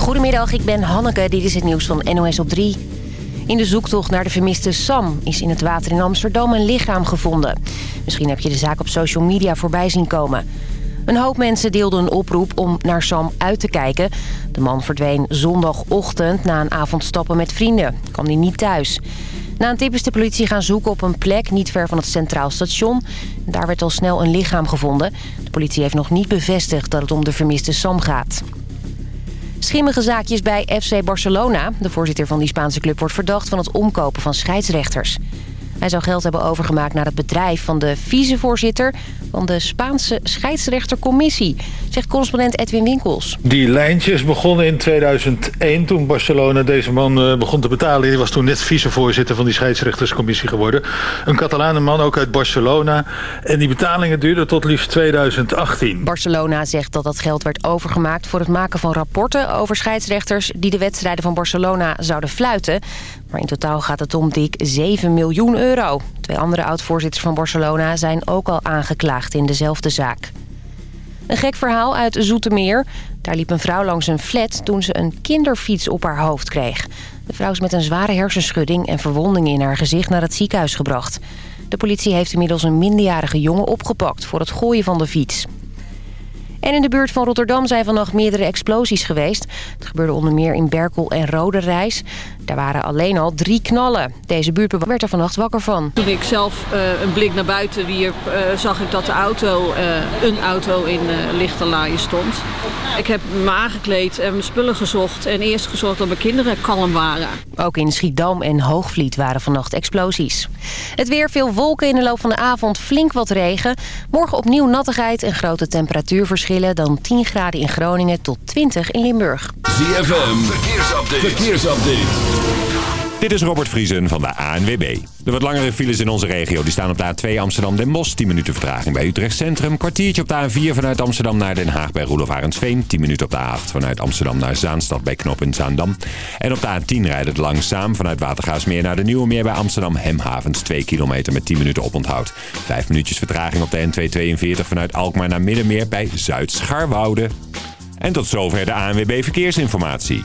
Goedemiddag, ik ben Hanneke. Dit is het nieuws van NOS op 3. In de zoektocht naar de vermiste Sam is in het water in Amsterdam een lichaam gevonden. Misschien heb je de zaak op social media voorbij zien komen. Een hoop mensen deelden een oproep om naar Sam uit te kijken. De man verdween zondagochtend na een avondstappen met vrienden. Kwam hij niet thuis. Na een tip is de politie gaan zoeken op een plek niet ver van het Centraal Station. Daar werd al snel een lichaam gevonden. De politie heeft nog niet bevestigd dat het om de vermiste Sam gaat. Schimmige zaakjes bij FC Barcelona. De voorzitter van die Spaanse club wordt verdacht van het omkopen van scheidsrechters. Hij zou geld hebben overgemaakt naar het bedrijf van de vicevoorzitter van de Spaanse scheidsrechtercommissie, zegt correspondent Edwin Winkels. Die lijntjes begonnen in 2001 toen Barcelona deze man eh, begon te betalen. Hij was toen net vicevoorzitter van die scheidsrechterscommissie geworden. Een Catalane man, ook uit Barcelona. En die betalingen duurden tot liefst 2018. Barcelona zegt dat dat geld werd overgemaakt voor het maken van rapporten over scheidsrechters die de wedstrijden van Barcelona zouden fluiten. Maar in totaal gaat het om dik 7 miljoen euro. Twee andere oud-voorzitters van Barcelona zijn ook al aangeklaagd in dezelfde zaak. Een gek verhaal uit Zoetermeer. Daar liep een vrouw langs een flat toen ze een kinderfiets op haar hoofd kreeg. De vrouw is met een zware hersenschudding en verwondingen in haar gezicht naar het ziekenhuis gebracht. De politie heeft inmiddels een minderjarige jongen opgepakt voor het gooien van de fiets. En in de buurt van Rotterdam zijn vannacht meerdere explosies geweest. Het gebeurde onder meer in Berkel en Rode Reis. Daar waren alleen al drie knallen. Deze buurt werd er vannacht wakker van. Toen ik zelf uh, een blik naar buiten wierp, uh, zag ik dat de auto, uh, een auto in lichte laaien stond. Ik heb me aangekleed en mijn spullen gezocht en eerst gezorgd dat mijn kinderen kalm waren. Ook in Schiedam en Hoogvliet waren vannacht explosies. Het weer veel wolken in de loop van de avond, flink wat regen. Morgen opnieuw nattigheid en grote temperatuurverschillen. Dan 10 graden in Groningen tot 20 in Limburg. ZFM, verkeersupdate. verkeersupdate. Dit is Robert Vriesen van de ANWB. De wat langere files in onze regio die staan op de A2 Amsterdam-Den Bosch. 10 minuten vertraging bij Utrecht Centrum. Kwartiertje op de A4 vanuit Amsterdam naar Den Haag bij Roelof Arendsveen. 10 minuten op de A8 vanuit Amsterdam naar Zaanstad bij Knop in Zaandam. En op de A10 rijdt het langzaam vanuit Watergaasmeer naar de Nieuwe Meer bij Amsterdam Hemhavens. 2 kilometer met 10 minuten oponthoud. 5 minuutjes vertraging op de N242 vanuit Alkmaar naar Middenmeer bij Zuid-Scharwoude. En tot zover de ANWB Verkeersinformatie.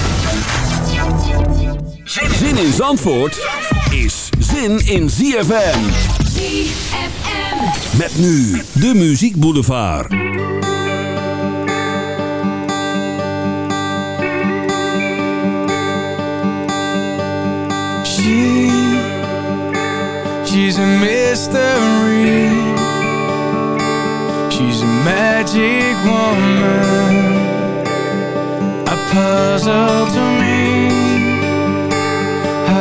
Zin in Zandvoort is zin in ZFM. ZFM. Met nu de Muziek Boulevard. She, she's a mystery. She's a magic woman. A puzzle to me.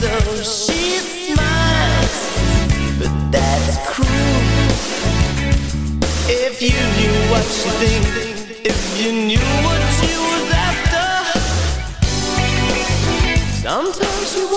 so she smiles But that's cruel. If you knew what you think If you knew what you after. Sometimes you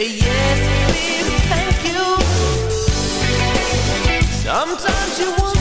say yes, please, thank you. Sometimes you want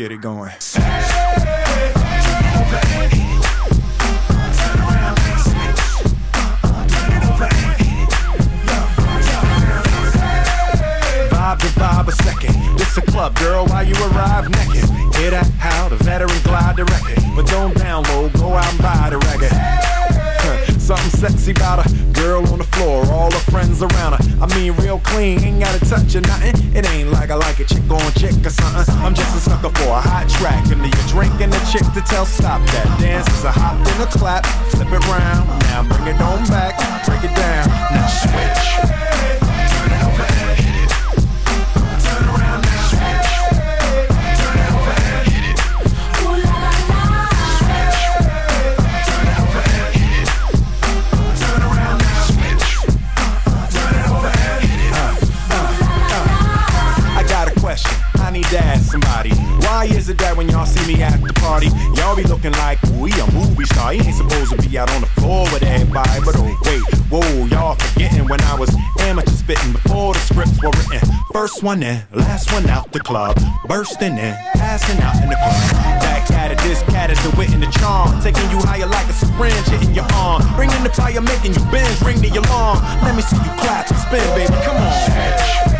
get it going. Vibe to vibe a second. This a club, girl, while you arrive naked. Hear that? How the veteran glide the record. But don't download, go out and buy the record. Something sexy about a girl on the floor, all her friends around her. I mean, real clean, ain't gotta touch or nothing. It ain't like I like a chick on chick or something. I'm tell stop that. Dance is a hop and a clap, flip it round. Now bring it on back, break it down. Now switch. First one in, last one out the club, bursting in, passing out in the club. That cat at this cat is the wit and the charm, taking you higher like a syringe hitting your arm, bringing the fire, making you bend, ring the alarm. Let me see you clap and spin, baby, come on.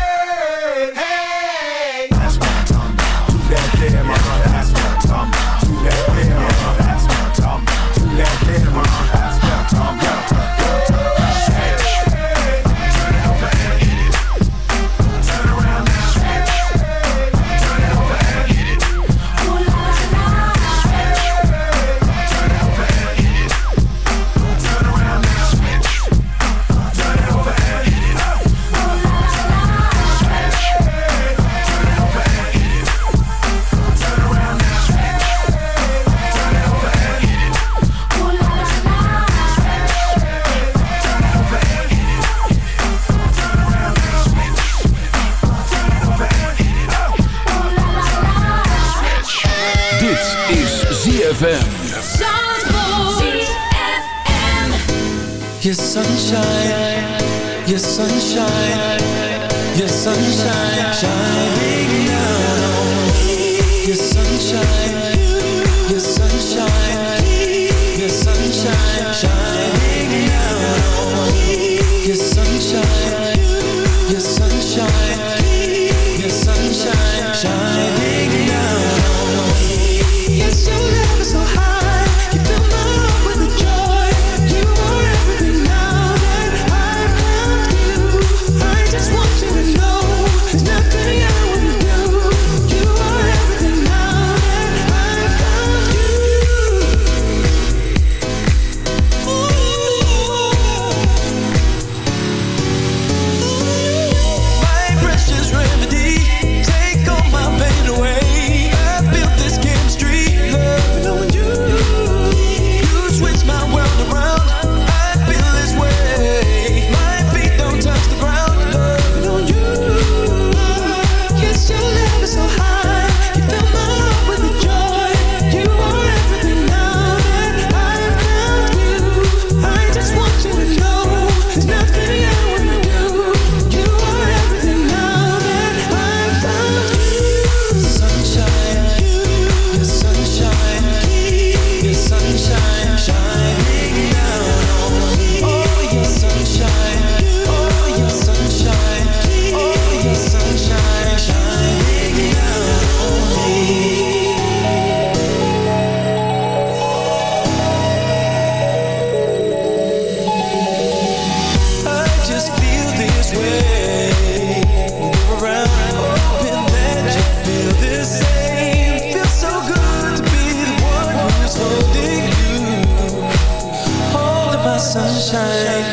Come on. Sunshine, your sunshine, your sunshine, shining sunshine.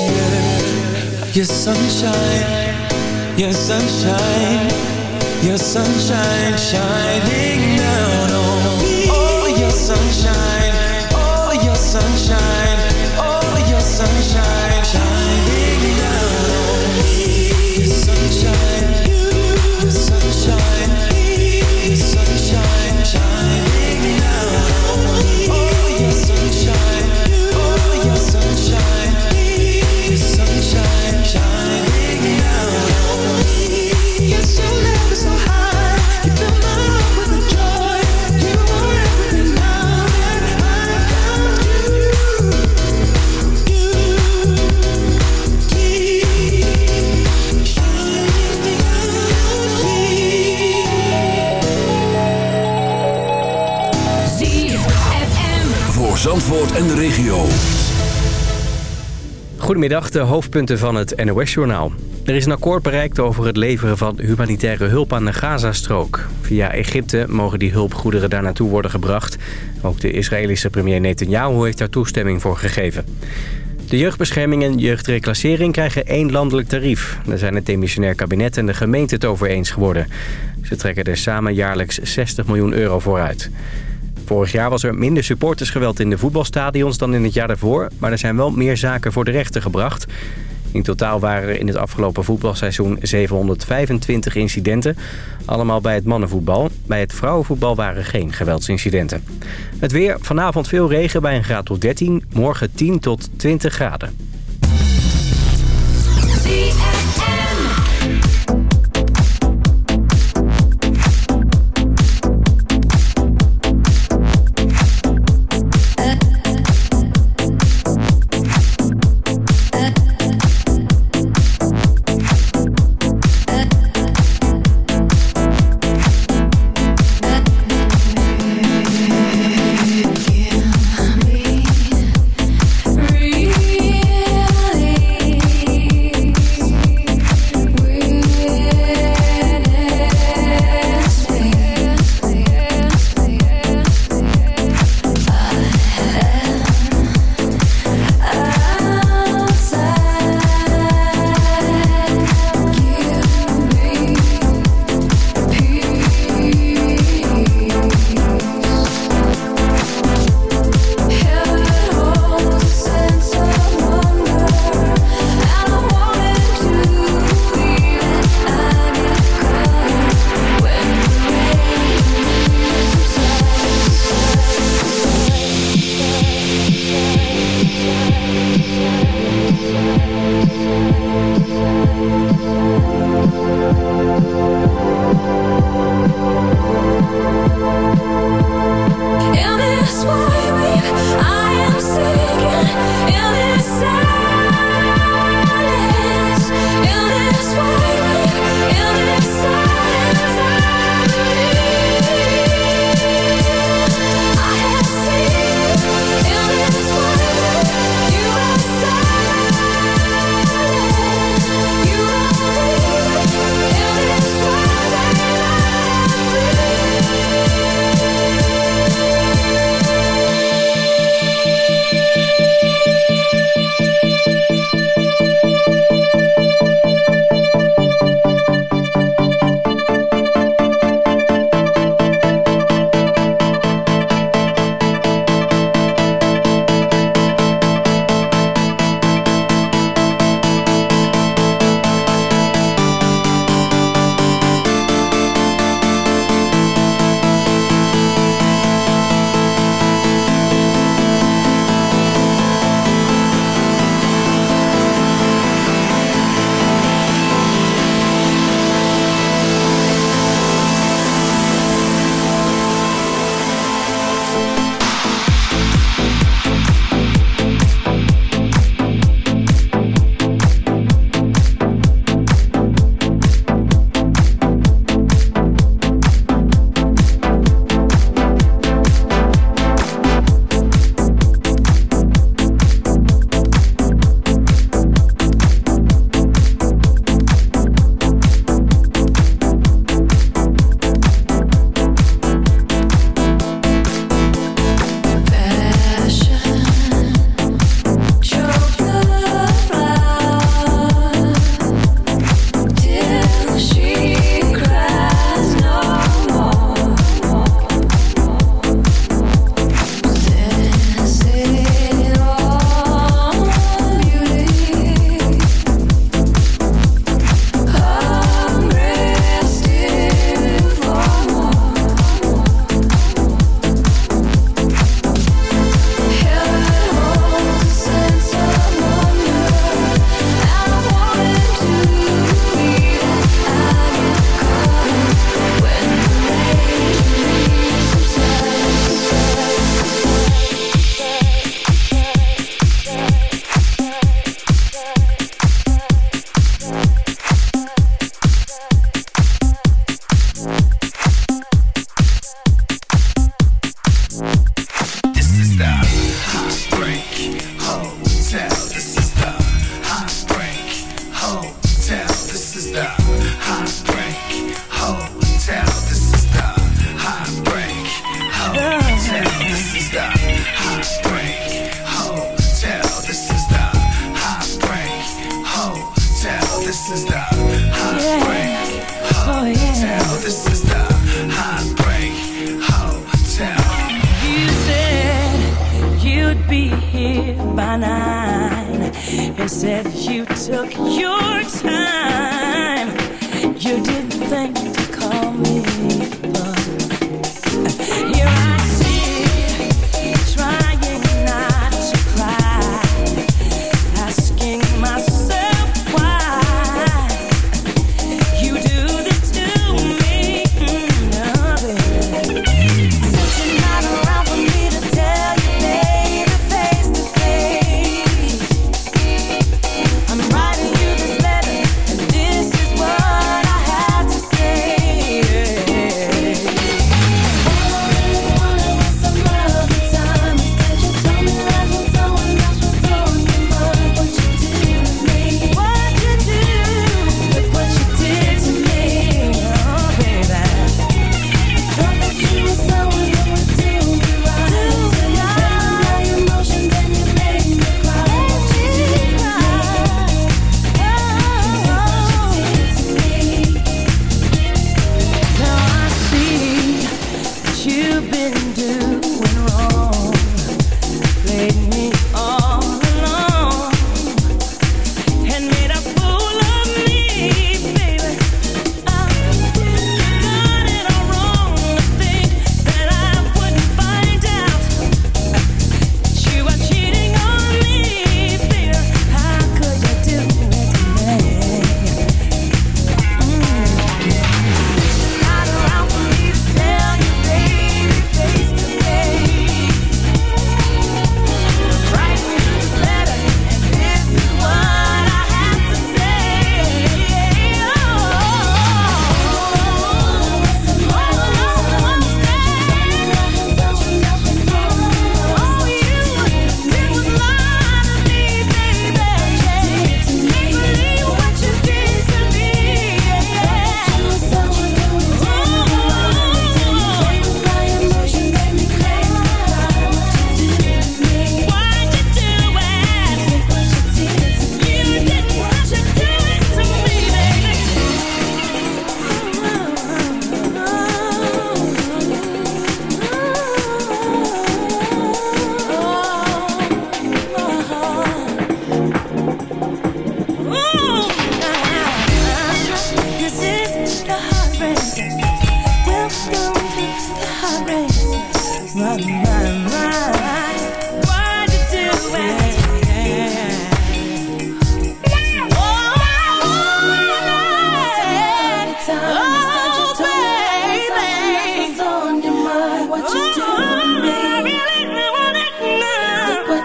Yeah, your sunshine, your sunshine, your sunshine shining down Zandvoort en de regio. Goedemiddag, de hoofdpunten van het NOS-journaal. Er is een akkoord bereikt over het leveren van humanitaire hulp aan de Gazastrook. Via Egypte mogen die hulpgoederen daar naartoe worden gebracht. Ook de Israëlische premier Netanyahu heeft daar toestemming voor gegeven. De jeugdbescherming en jeugdreclassering krijgen één landelijk tarief. Daar zijn het demissionair kabinet en de gemeente het over eens geworden. Ze trekken er samen jaarlijks 60 miljoen euro voor uit. Vorig jaar was er minder supportersgeweld in de voetbalstadions dan in het jaar daarvoor... maar er zijn wel meer zaken voor de rechter gebracht. In totaal waren er in het afgelopen voetbalseizoen 725 incidenten. Allemaal bij het mannenvoetbal. Bij het vrouwenvoetbal waren geen geweldsincidenten. Het weer, vanavond veel regen bij een graad tot 13. Morgen 10 tot 20 graden.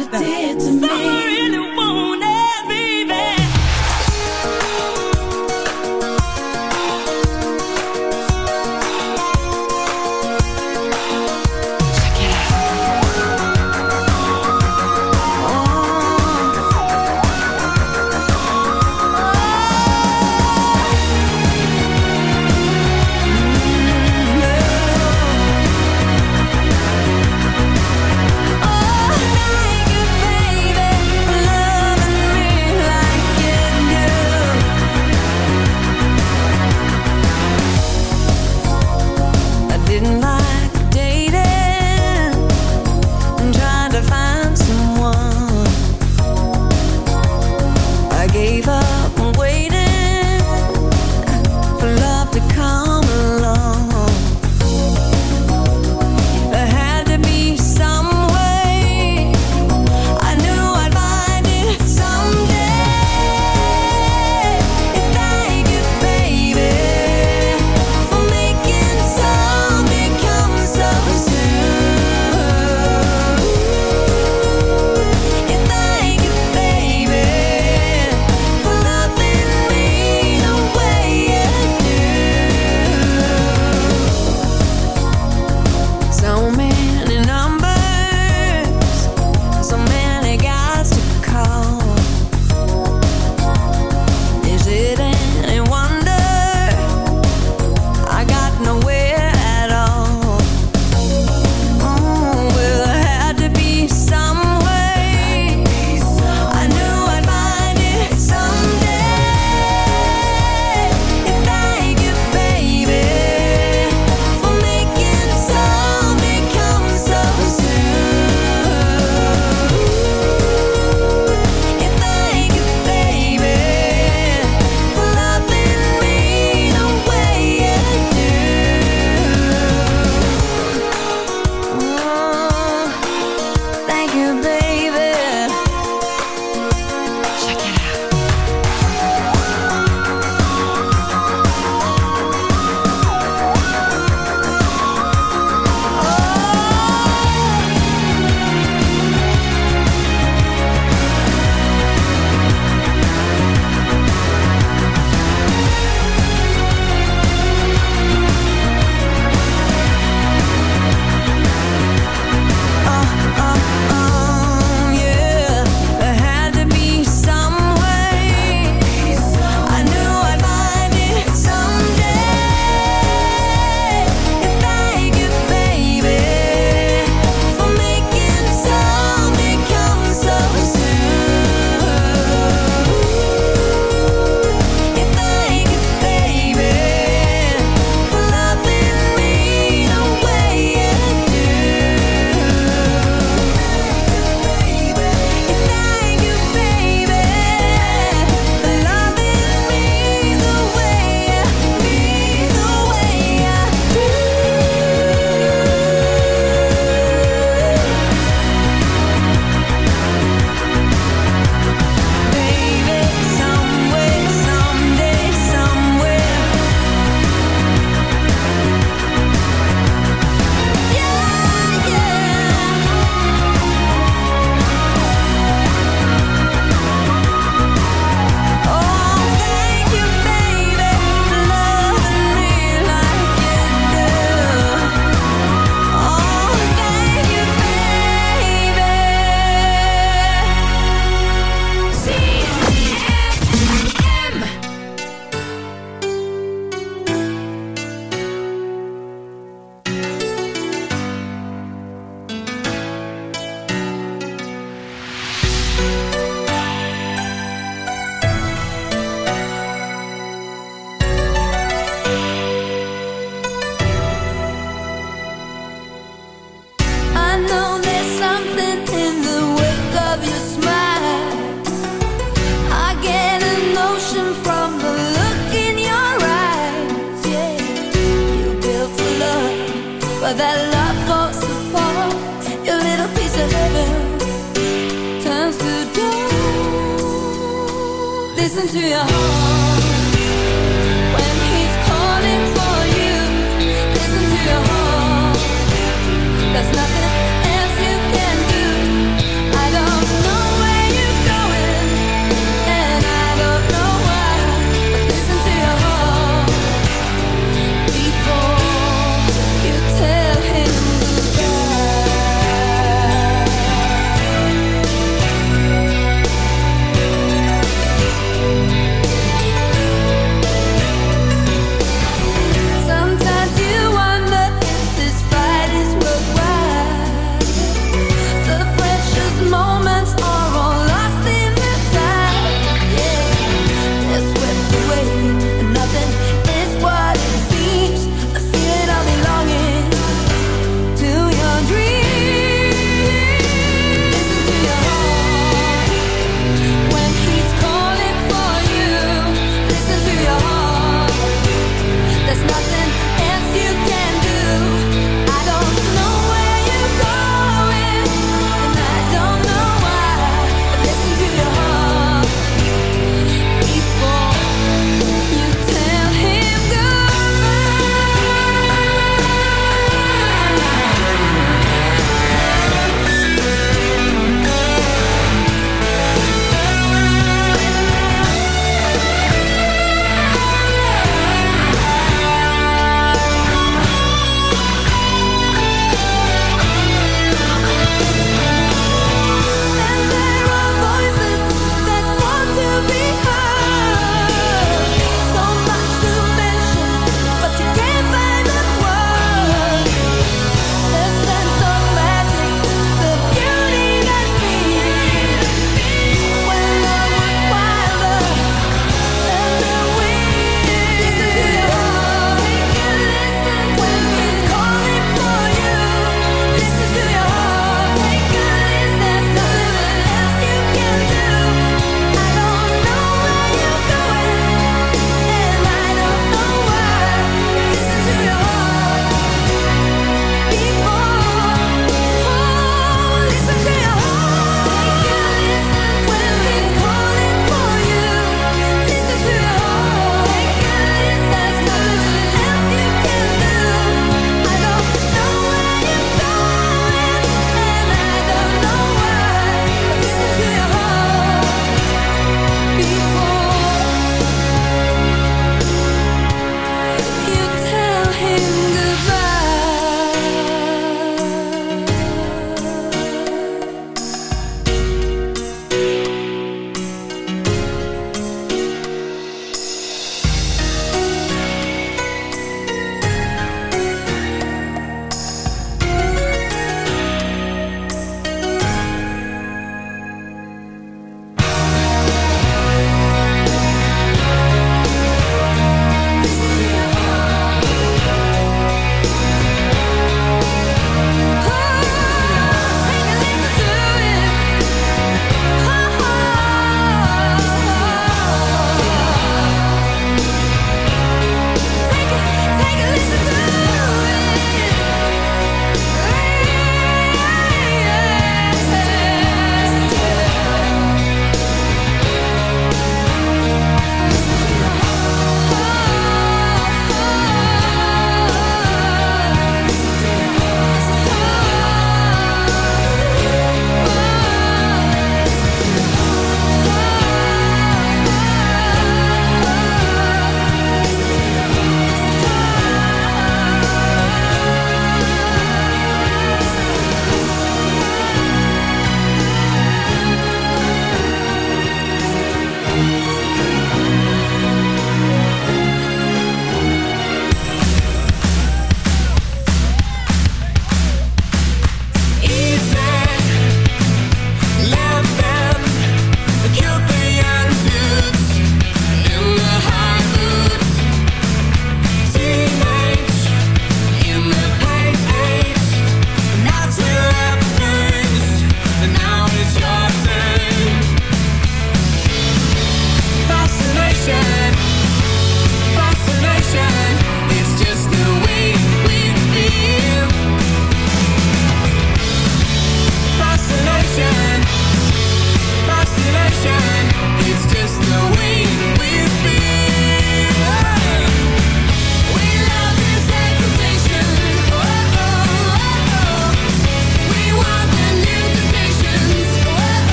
You did to me.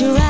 your eyes